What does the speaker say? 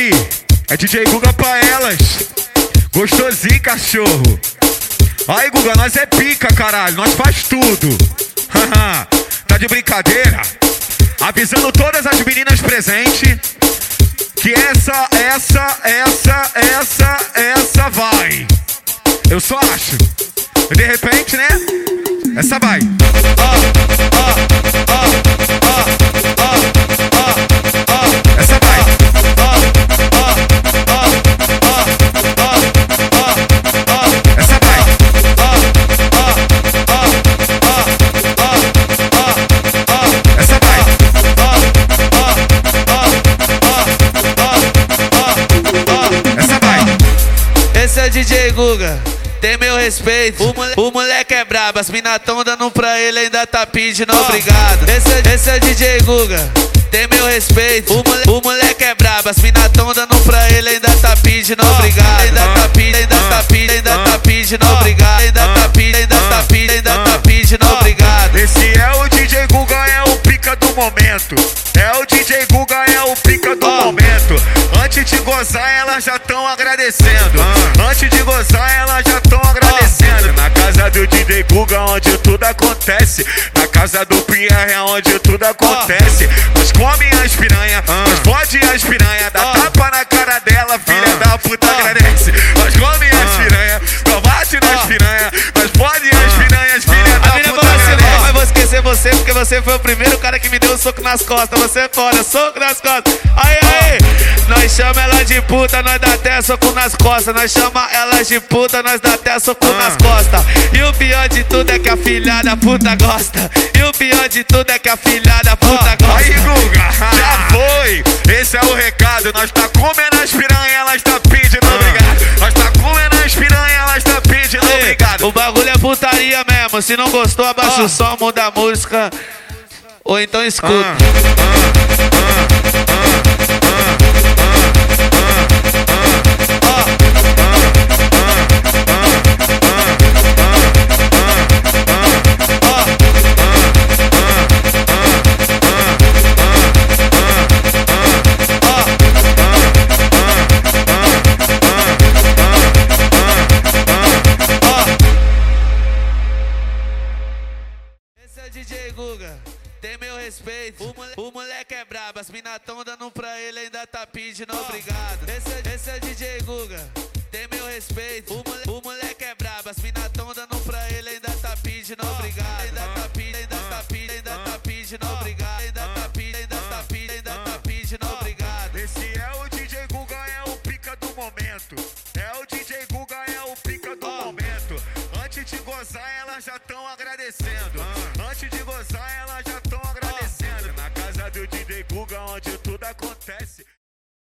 Aí, é DJ Guga pra elas. Gostosinho, cachorro. Aí, Guga, nós é pica, caralho. Nós faz tudo. tá de brincadeira? Avisando todas as meninas presentes que essa, essa, essa, essa, essa vai. Eu só acho. De repente, né? Essa vai. DJ Guga, tem meu respeito. O, mole- o moleque é brabo, as mina tão dando pra ele, ainda tá pedindo. Obrigado. Esse é, esse é o DJ Guga, tem meu respeito. O, mole- o moleque é brabo, as mina tão dando pra ele, ainda tá pedindo. Obrigado. Ainda tá pedindo, ainda tá pedindo, ainda tá pedindo. Obrigado. Ainda tá pedindo, ainda tá pedindo, ainda tá pedindo. Obrigado. Esse Antes de gozar, elas já estão agradecendo. Antes de gozar, elas já estão agradecendo. Na casa do DJ Guga, onde tudo acontece. Na casa do Pierre, é onde tudo acontece. Nós come as piranha, nós fode as piranha. Dá tapa na cara dela, filha da puta agradece. Nós come as piranha, nós bate nas piranha. Nós fode as piranhas, filha da puta assim, agradece. mas vou esquecer você porque você foi o primeiro cara que me deu um soco nas costas. Você é foda, soco nas costas. Aí, aí, nós chama ela de puta, nós dá até soco nas costas. Nós chama ela de puta, nós dá até soco nas costas. E o pior de tudo é que a filha da puta gosta. E o pior de tudo é que a filha da puta gosta. Aí, Guga, já foi. Esse é o recado. Nós tá comendo as piranha, elas tá pedindo obrigado. Nós tá comendo as piranha, elas tá pedindo Ei, obrigado. O bagulho é putaria mesmo. Se não gostou, abaixa o som, muda a música. Ou então escuta. Esse DJ Guga, tem meu respeito. O, mole- o moleque é brabo, as mina tão dando pra ele, ainda tá pedindo obrigado. Esse é, esse é o DJ Guga, tem meu respeito. O, mole- o moleque é brabo, as mina tão dando pra ele, ainda tá pedindo obrigado. Ainda tá pedindo, ainda tá pedindo, ainda tá pedindo obrigado. Ainda tá pedindo, ainda tá pedindo, ainda tá pedindo obrigado. Esse é o DJ Guga, é o pica do momento. É o DJ Guga, é o pica do momento. Antes de gozar, elas já estão agradecendo.